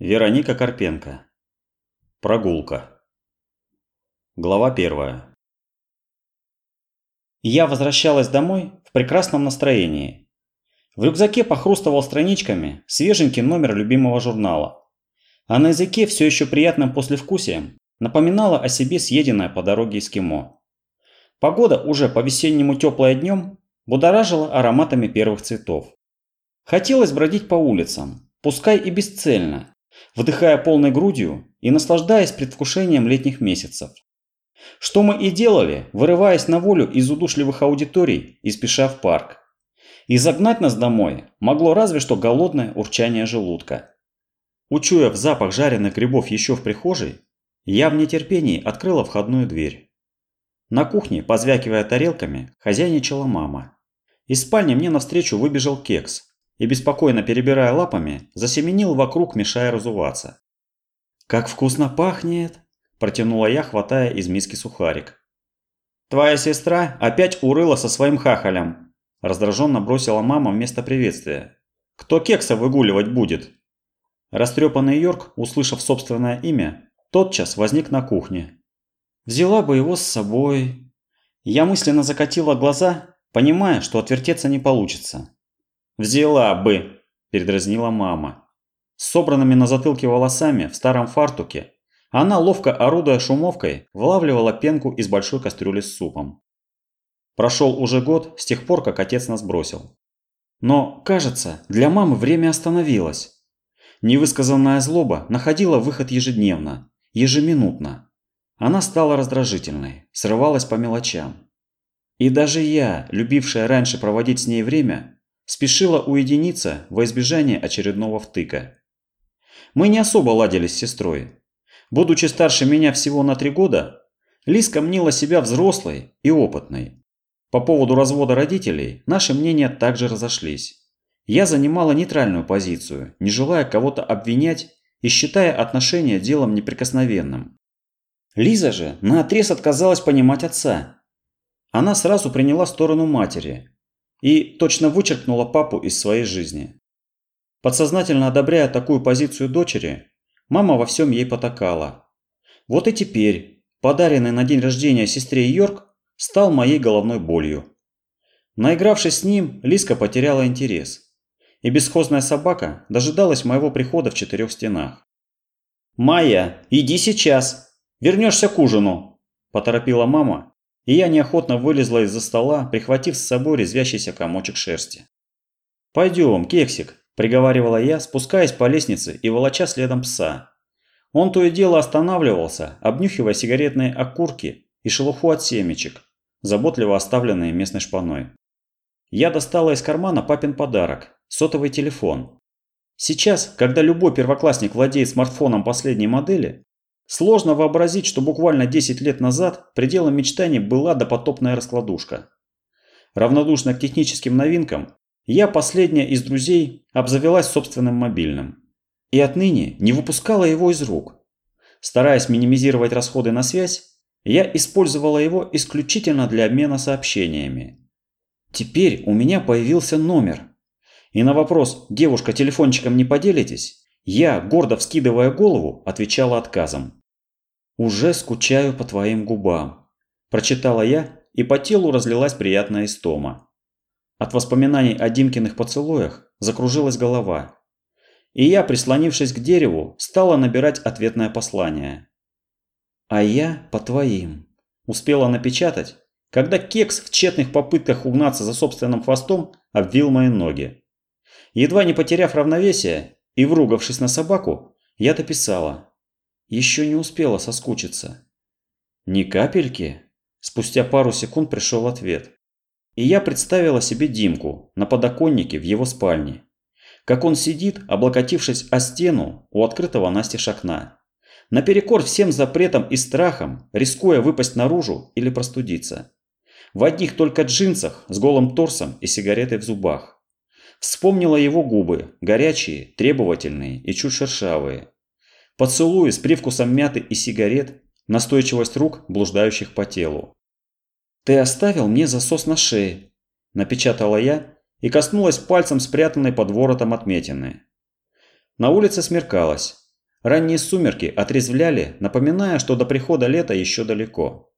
Вероника Карпенко. Прогулка. Глава первая. Я возвращалась домой в прекрасном настроении. В рюкзаке похрустывал страничками свеженький номер любимого журнала. А на языке все еще приятным послевкусием напоминала о себе съеденное по дороге эскимо. Погода уже по-весеннему теплая днем будоражила ароматами первых цветов. Хотелось бродить по улицам, пускай и бесцельно, вдыхая полной грудью и наслаждаясь предвкушением летних месяцев. Что мы и делали, вырываясь на волю из удушливых аудиторий и спеша в парк. И загнать нас домой могло разве что голодное урчание желудка. Учуяв запах жареных грибов еще в прихожей, я в нетерпении открыла входную дверь. На кухне, позвякивая тарелками, хозяйничала мама. Из спальни мне навстречу выбежал кекс, и, беспокойно перебирая лапами, засеменил вокруг, мешая разуваться. «Как вкусно пахнет!» – протянула я, хватая из миски сухарик. «Твоя сестра опять урыла со своим хахалем!» – раздраженно бросила мама вместо приветствия. «Кто кекса выгуливать будет?» Растрепанный Йорк, услышав собственное имя, тотчас возник на кухне. «Взяла бы его с собой...» Я мысленно закатила глаза, понимая, что отвертеться не получится. «Взяла бы!» – передразнила мама. С собранными на затылке волосами в старом фартуке она, ловко орудуя шумовкой, вылавливала пенку из большой кастрюли с супом. Прошел уже год с тех пор, как отец нас бросил. Но, кажется, для мамы время остановилось. Невысказанная злоба находила выход ежедневно, ежеминутно. Она стала раздражительной, срывалась по мелочам. И даже я, любившая раньше проводить с ней время, спешила уединиться во избежание очередного втыка. Мы не особо ладили с сестрой. Будучи старше меня всего на три года, Лиска мнила себя взрослой и опытной. По поводу развода родителей наши мнения также разошлись. Я занимала нейтральную позицию, не желая кого-то обвинять и считая отношения делом неприкосновенным. Лиза же наотрез отказалась понимать отца. Она сразу приняла сторону матери, и точно вычеркнула папу из своей жизни. Подсознательно одобряя такую позицию дочери, мама во всем ей потакала. Вот и теперь подаренный на день рождения сестре Йорк стал моей головной болью. Наигравшись с ним, Лиска потеряла интерес. И бесхозная собака дожидалась моего прихода в четырех стенах. «Майя, иди сейчас! Вернешься к ужину!» – поторопила мама и я неохотно вылезла из-за стола, прихватив с собой резвящийся комочек шерсти. «Пойдем, кексик», – приговаривала я, спускаясь по лестнице и волоча следом пса. Он то и дело останавливался, обнюхивая сигаретные окурки и шелуху от семечек, заботливо оставленные местной шпаной. Я достала из кармана папин подарок – сотовый телефон. Сейчас, когда любой первоклассник владеет смартфоном последней модели, Сложно вообразить, что буквально 10 лет назад пределом мечтаний была допотопная раскладушка. Равнодушно к техническим новинкам, я последняя из друзей обзавелась собственным мобильным. И отныне не выпускала его из рук. Стараясь минимизировать расходы на связь, я использовала его исключительно для обмена сообщениями. Теперь у меня появился номер. И на вопрос «девушка, телефончиком не поделитесь?» Я, гордо вскидывая голову, отвечала отказом. «Уже скучаю по твоим губам», – прочитала я, и по телу разлилась приятная истома. От воспоминаний о Димкиных поцелуях закружилась голова. И я, прислонившись к дереву, стала набирать ответное послание. «А я по твоим», – успела напечатать, когда кекс в тщетных попытках угнаться за собственным хвостом обвил мои ноги. Едва не потеряв равновесие, и вругавшись на собаку, я дописала. Еще не успела соскучиться. Ни капельки? Спустя пару секунд пришел ответ. И я представила себе Димку на подоконнике в его спальне. Как он сидит, облокотившись о стену у открытого настежь окна. Наперекор всем запретам и страхам, рискуя выпасть наружу или простудиться. В одних только джинсах, с голым торсом и сигаретой в зубах. Вспомнила его губы, горячие, требовательные и чуть шершавые. Поцелуи с привкусом мяты и сигарет, настойчивость рук, блуждающих по телу. «Ты оставил мне засос на шее», – напечатала я и коснулась пальцем спрятанной под воротом отметины. На улице смеркалось, Ранние сумерки отрезвляли, напоминая, что до прихода лета еще далеко.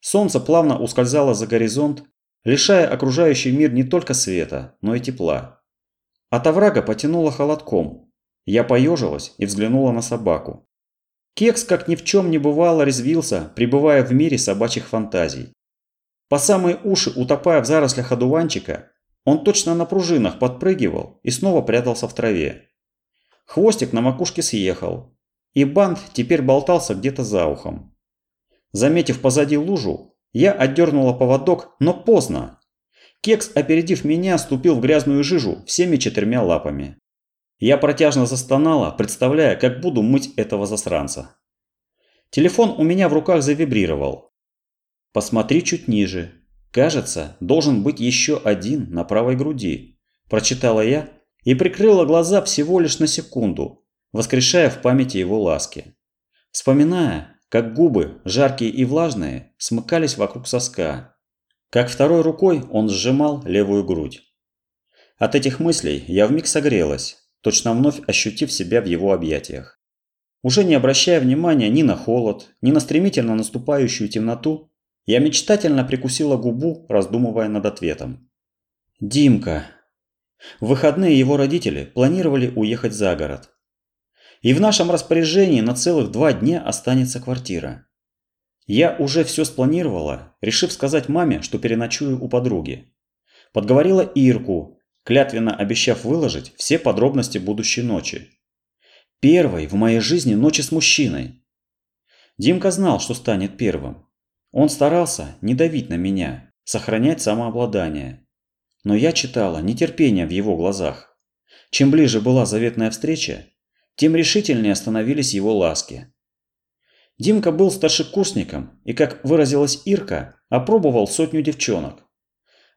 Солнце плавно ускользало за горизонт, лишая окружающий мир не только света, но и тепла. От оврага потянуло холодком. Я поежилась и взглянула на собаку. Кекс, как ни в чем не бывало, резвился, пребывая в мире собачьих фантазий. По самые уши, утопая в зарослях одуванчика, он точно на пружинах подпрыгивал и снова прятался в траве. Хвостик на макушке съехал, и бант теперь болтался где-то за ухом. Заметив позади лужу, я отдернула поводок, но поздно. Кекс, опередив меня, ступил в грязную жижу всеми четырьмя лапами. Я протяжно застонала, представляя, как буду мыть этого засранца. Телефон у меня в руках завибрировал. Посмотри чуть ниже. Кажется, должен быть еще один на правой груди. Прочитала я и прикрыла глаза всего лишь на секунду, воскрешая в памяти его ласки. Вспоминая, как губы, жаркие и влажные, смыкались вокруг соска, как второй рукой он сжимал левую грудь. От этих мыслей я вмиг согрелась, точно вновь ощутив себя в его объятиях. Уже не обращая внимания ни на холод, ни на стремительно наступающую темноту, я мечтательно прикусила губу, раздумывая над ответом. «Димка!» В выходные его родители планировали уехать за город. И в нашем распоряжении на целых два дня останется квартира. Я уже все спланировала, решив сказать маме, что переночую у подруги. Подговорила Ирку, клятвенно обещав выложить все подробности будущей ночи. Первой в моей жизни ночи с мужчиной. Димка знал, что станет первым. Он старался не давить на меня, сохранять самообладание. Но я читала нетерпение в его глазах. Чем ближе была заветная встреча, тем решительнее становились его ласки. Димка был старшекурсником и, как выразилась Ирка, опробовал сотню девчонок.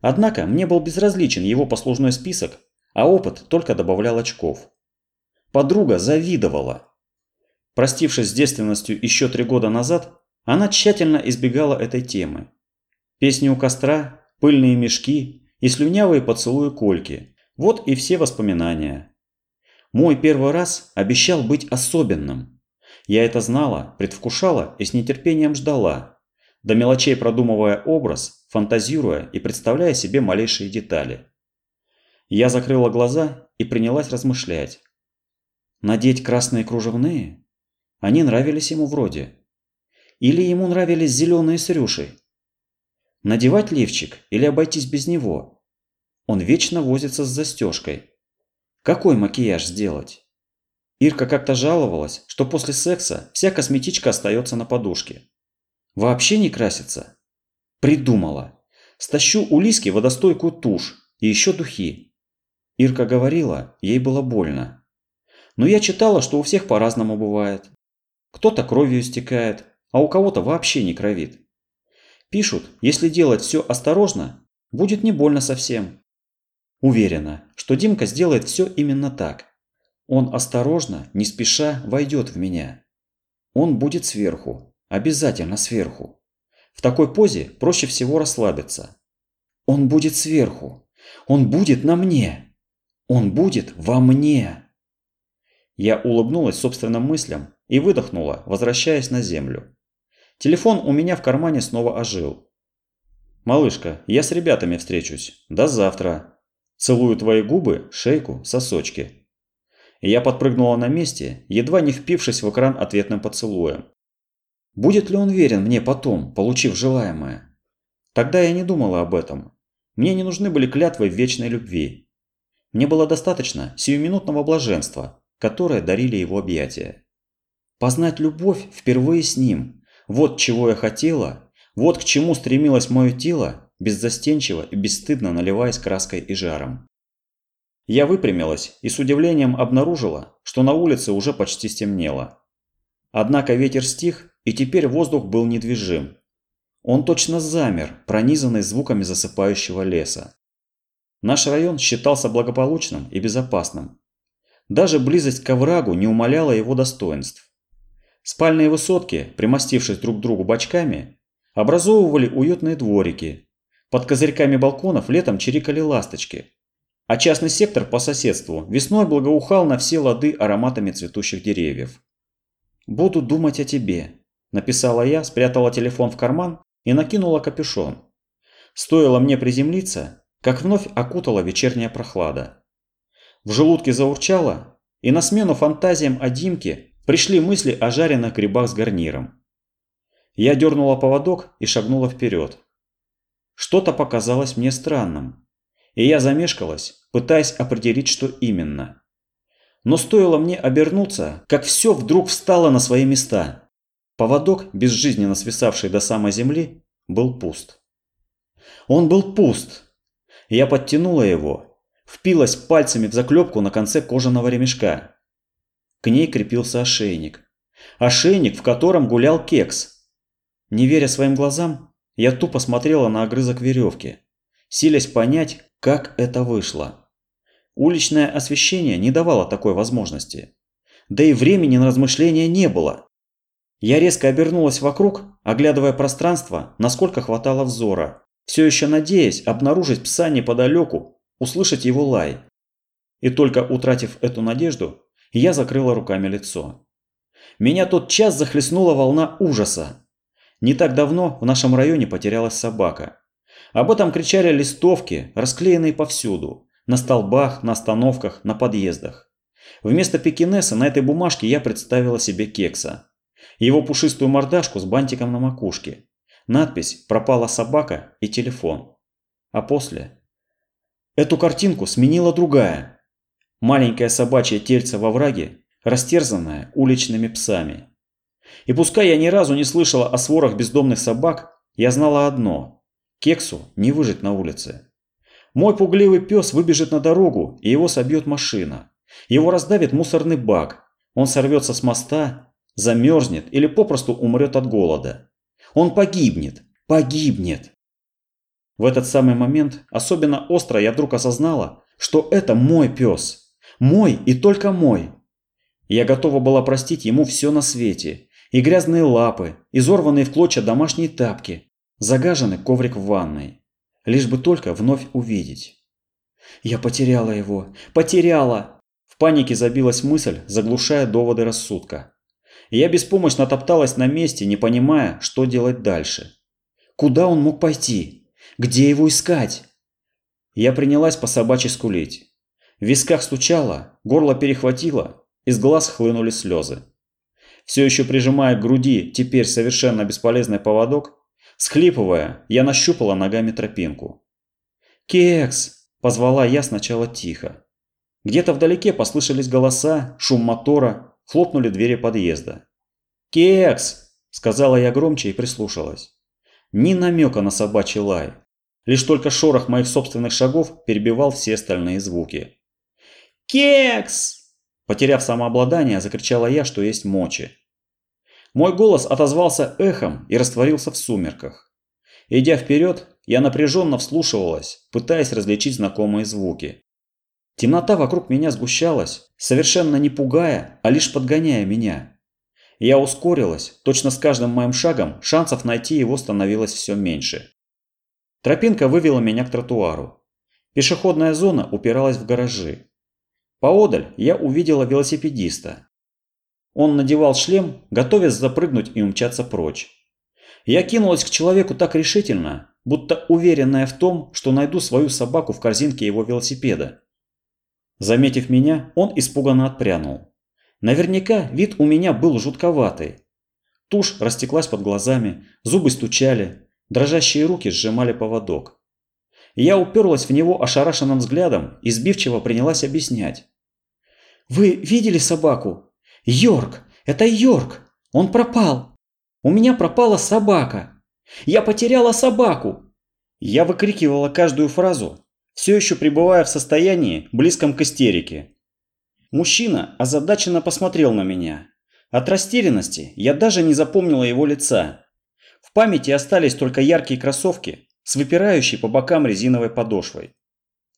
Однако мне был безразличен его послужной список, а опыт только добавлял очков. Подруга завидовала. Простившись с девственностью еще три года назад, она тщательно избегала этой темы. Песни у костра, пыльные мешки и слюнявые поцелуи Кольки – вот и все воспоминания. Мой первый раз обещал быть особенным – я это знала, предвкушала и с нетерпением ждала, до мелочей продумывая образ, фантазируя и представляя себе малейшие детали. Я закрыла глаза и принялась размышлять. Надеть красные кружевные? Они нравились ему вроде. Или ему нравились зеленые с рюшей? Надевать лифчик или обойтись без него? Он вечно возится с застежкой. Какой макияж сделать? Ирка как-то жаловалась, что после секса вся косметичка остается на подушке. Вообще не красится? Придумала. Стащу у Лиски водостойкую тушь и еще духи. Ирка говорила, ей было больно. Но я читала, что у всех по-разному бывает. Кто-то кровью истекает, а у кого-то вообще не кровит. Пишут, если делать все осторожно, будет не больно совсем. Уверена, что Димка сделает все именно так. Он осторожно, не спеша войдет в меня. Он будет сверху, обязательно сверху. В такой позе проще всего расслабиться. Он будет сверху. Он будет на мне. Он будет во мне. Я улыбнулась собственным мыслям и выдохнула, возвращаясь на землю. Телефон у меня в кармане снова ожил. «Малышка, я с ребятами встречусь. До завтра. Целую твои губы, шейку, сосочки» я подпрыгнула на месте, едва не впившись в экран ответным поцелуем. Будет ли он верен мне потом, получив желаемое? Тогда я не думала об этом. Мне не нужны были клятвы вечной любви. Мне было достаточно сиюминутного блаженства, которое дарили его объятия. Познать любовь впервые с ним. Вот чего я хотела, вот к чему стремилось мое тело, беззастенчиво и бесстыдно наливаясь краской и жаром. Я выпрямилась и с удивлением обнаружила, что на улице уже почти стемнело. Однако ветер стих, и теперь воздух был недвижим. Он точно замер, пронизанный звуками засыпающего леса. Наш район считался благополучным и безопасным. Даже близость к оврагу не умаляла его достоинств. Спальные высотки, примостившись друг к другу бочками, образовывали уютные дворики. Под козырьками балконов летом чирикали ласточки, а частный сектор по соседству весной благоухал на все лады ароматами цветущих деревьев. «Буду думать о тебе», – написала я, спрятала телефон в карман и накинула капюшон. Стоило мне приземлиться, как вновь окутала вечерняя прохлада. В желудке заурчало, и на смену фантазиям о Димке пришли мысли о жареных грибах с гарниром. Я дернула поводок и шагнула вперед. Что-то показалось мне странным, и я замешкалась, пытаясь определить, что именно. Но стоило мне обернуться, как все вдруг встало на свои места. Поводок, безжизненно свисавший до самой земли, был пуст. Он был пуст. Я подтянула его, впилась пальцами в заклепку на конце кожаного ремешка. К ней крепился ошейник. Ошейник, в котором гулял кекс. Не веря своим глазам, я тупо смотрела на огрызок веревки, силясь понять, как это вышло. Уличное освещение не давало такой возможности. Да и времени на размышления не было. Я резко обернулась вокруг, оглядывая пространство, насколько хватало взора, все еще надеясь обнаружить пса неподалеку, услышать его лай. И только утратив эту надежду, я закрыла руками лицо. Меня тот час захлестнула волна ужаса. Не так давно в нашем районе потерялась собака. Об этом кричали листовки, расклеенные повсюду. На столбах, на остановках, на подъездах. Вместо пекинеса на этой бумажке я представила себе кекса. Его пушистую мордашку с бантиком на макушке. Надпись «Пропала собака» и телефон. А после? Эту картинку сменила другая. Маленькое собачье тельце во враге, растерзанное уличными псами. И пускай я ни разу не слышала о сворах бездомных собак, я знала одно – кексу не выжить на улице. Мой пугливый пес выбежит на дорогу, и его собьет машина. Его раздавит мусорный бак. Он сорвется с моста, замерзнет или попросту умрет от голода. Он погибнет. Погибнет. В этот самый момент особенно остро я вдруг осознала, что это мой пес. Мой и только мой. Я готова была простить ему все на свете. И грязные лапы, изорванные в клочья домашние тапки, загаженный коврик в ванной лишь бы только вновь увидеть. Я потеряла его, потеряла! В панике забилась мысль, заглушая доводы рассудка. Я беспомощно топталась на месте, не понимая, что делать дальше. Куда он мог пойти? Где его искать? Я принялась по собачьи скулить. В висках стучало, горло перехватило, из глаз хлынули слезы. Все еще прижимая к груди теперь совершенно бесполезный поводок, Схлипывая, я нащупала ногами тропинку. «Кекс!» – позвала я сначала тихо. Где-то вдалеке послышались голоса, шум мотора, хлопнули двери подъезда. «Кекс!» – сказала я громче и прислушалась. Ни намека на собачий лай. Лишь только шорох моих собственных шагов перебивал все остальные звуки. «Кекс!» Потеряв самообладание, закричала я, что есть мочи. Мой голос отозвался эхом и растворился в сумерках. Идя вперед, я напряженно вслушивалась, пытаясь различить знакомые звуки. Темнота вокруг меня сгущалась, совершенно не пугая, а лишь подгоняя меня. Я ускорилась, точно с каждым моим шагом шансов найти его становилось все меньше. Тропинка вывела меня к тротуару. Пешеходная зона упиралась в гаражи. Поодаль я увидела велосипедиста, он надевал шлем, готовясь запрыгнуть и умчаться прочь. Я кинулась к человеку так решительно, будто уверенная в том, что найду свою собаку в корзинке его велосипеда. Заметив меня, он испуганно отпрянул. Наверняка вид у меня был жутковатый. Тушь растеклась под глазами, зубы стучали, дрожащие руки сжимали поводок. Я уперлась в него ошарашенным взглядом и сбивчиво принялась объяснять. «Вы видели собаку? Йорк! Это Йорк! Он пропал! У меня пропала собака! Я потеряла собаку!» Я выкрикивала каждую фразу, все еще пребывая в состоянии, близком к истерике. Мужчина озадаченно посмотрел на меня. От растерянности я даже не запомнила его лица. В памяти остались только яркие кроссовки с выпирающей по бокам резиновой подошвой.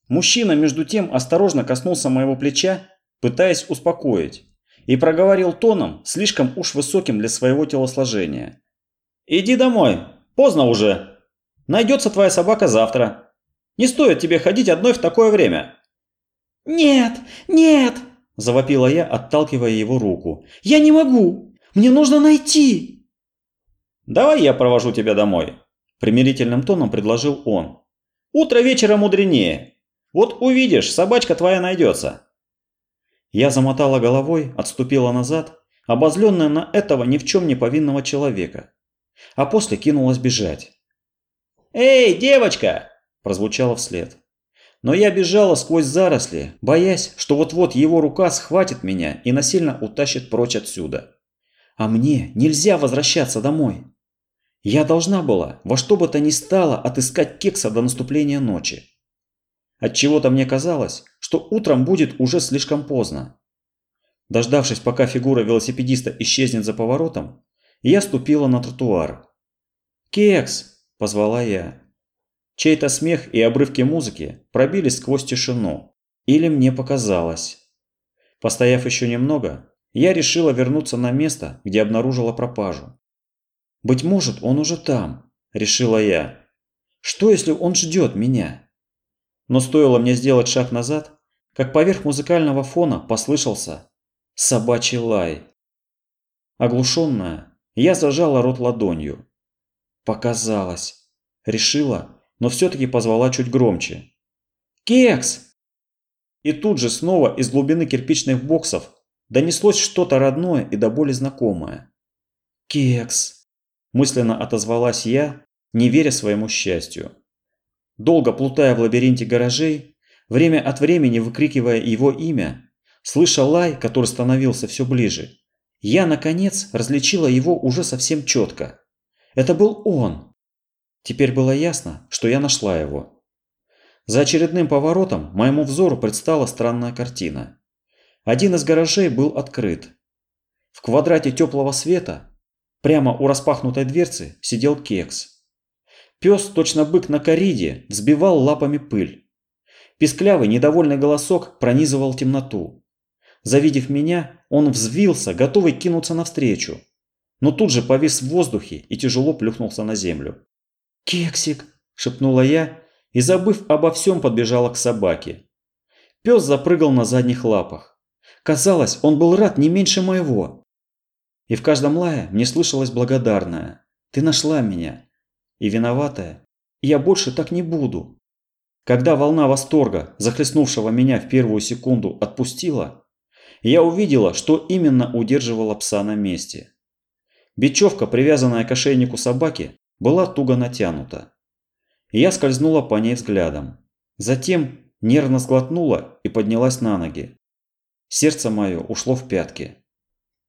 Мужчина между тем осторожно коснулся моего плеча, пытаясь успокоить и проговорил тоном, слишком уж высоким для своего телосложения. «Иди домой, поздно уже. Найдется твоя собака завтра. Не стоит тебе ходить одной в такое время». «Нет, нет!» – завопила я, отталкивая его руку. «Я не могу! Мне нужно найти!» «Давай я провожу тебя домой», – примирительным тоном предложил он. «Утро вечера мудренее. Вот увидишь, собачка твоя найдется». Я замотала головой, отступила назад, обозленная на этого ни в чем не повинного человека. А после кинулась бежать. «Эй, девочка!» – прозвучало вслед. Но я бежала сквозь заросли, боясь, что вот-вот его рука схватит меня и насильно утащит прочь отсюда. А мне нельзя возвращаться домой. Я должна была во что бы то ни стало отыскать кекса до наступления ночи. Отчего-то мне казалось, что утром будет уже слишком поздно. Дождавшись, пока фигура велосипедиста исчезнет за поворотом, я ступила на тротуар. «Кекс!» – позвала я. Чей-то смех и обрывки музыки пробились сквозь тишину. Или мне показалось. Постояв еще немного, я решила вернуться на место, где обнаружила пропажу. «Быть может, он уже там», – решила я. «Что, если он ждет меня?» Но стоило мне сделать шаг назад, как поверх музыкального фона послышался собачий лай. Оглушенная, я зажала рот ладонью. Показалось. Решила, но все-таки позвала чуть громче. «Кекс!» И тут же снова из глубины кирпичных боксов донеслось что-то родное и до боли знакомое. «Кекс!» – мысленно отозвалась я, не веря своему счастью. Долго плутая в лабиринте гаражей, время от времени выкрикивая его имя, слыша лай, который становился все ближе, я, наконец, различила его уже совсем четко. Это был он. Теперь было ясно, что я нашла его. За очередным поворотом моему взору предстала странная картина. Один из гаражей был открыт. В квадрате теплого света, прямо у распахнутой дверцы, сидел кекс. Пес, точно бык на кориде, взбивал лапами пыль. Писклявый, недовольный голосок пронизывал темноту. Завидев меня, он взвился, готовый кинуться навстречу. Но тут же повис в воздухе и тяжело плюхнулся на землю. «Кексик!» – шепнула я и, забыв обо всем, подбежала к собаке. Пес запрыгал на задних лапах. Казалось, он был рад не меньше моего. И в каждом лае мне слышалось благодарное. «Ты нашла меня!» И виноватая. «Я больше так не буду!» Когда волна восторга, захлестнувшего меня в первую секунду, отпустила, я увидела, что именно удерживало пса на месте. Бечевка, привязанная к ошейнику собаки, была туго натянута. Я скользнула по ней взглядом. Затем нервно сглотнула и поднялась на ноги. Сердце мое ушло в пятки.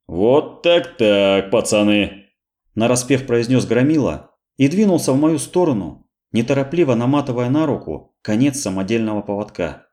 «Вот так-так, пацаны!» Нараспев произнес Громила и двинулся в мою сторону, неторопливо наматывая на руку конец самодельного поводка.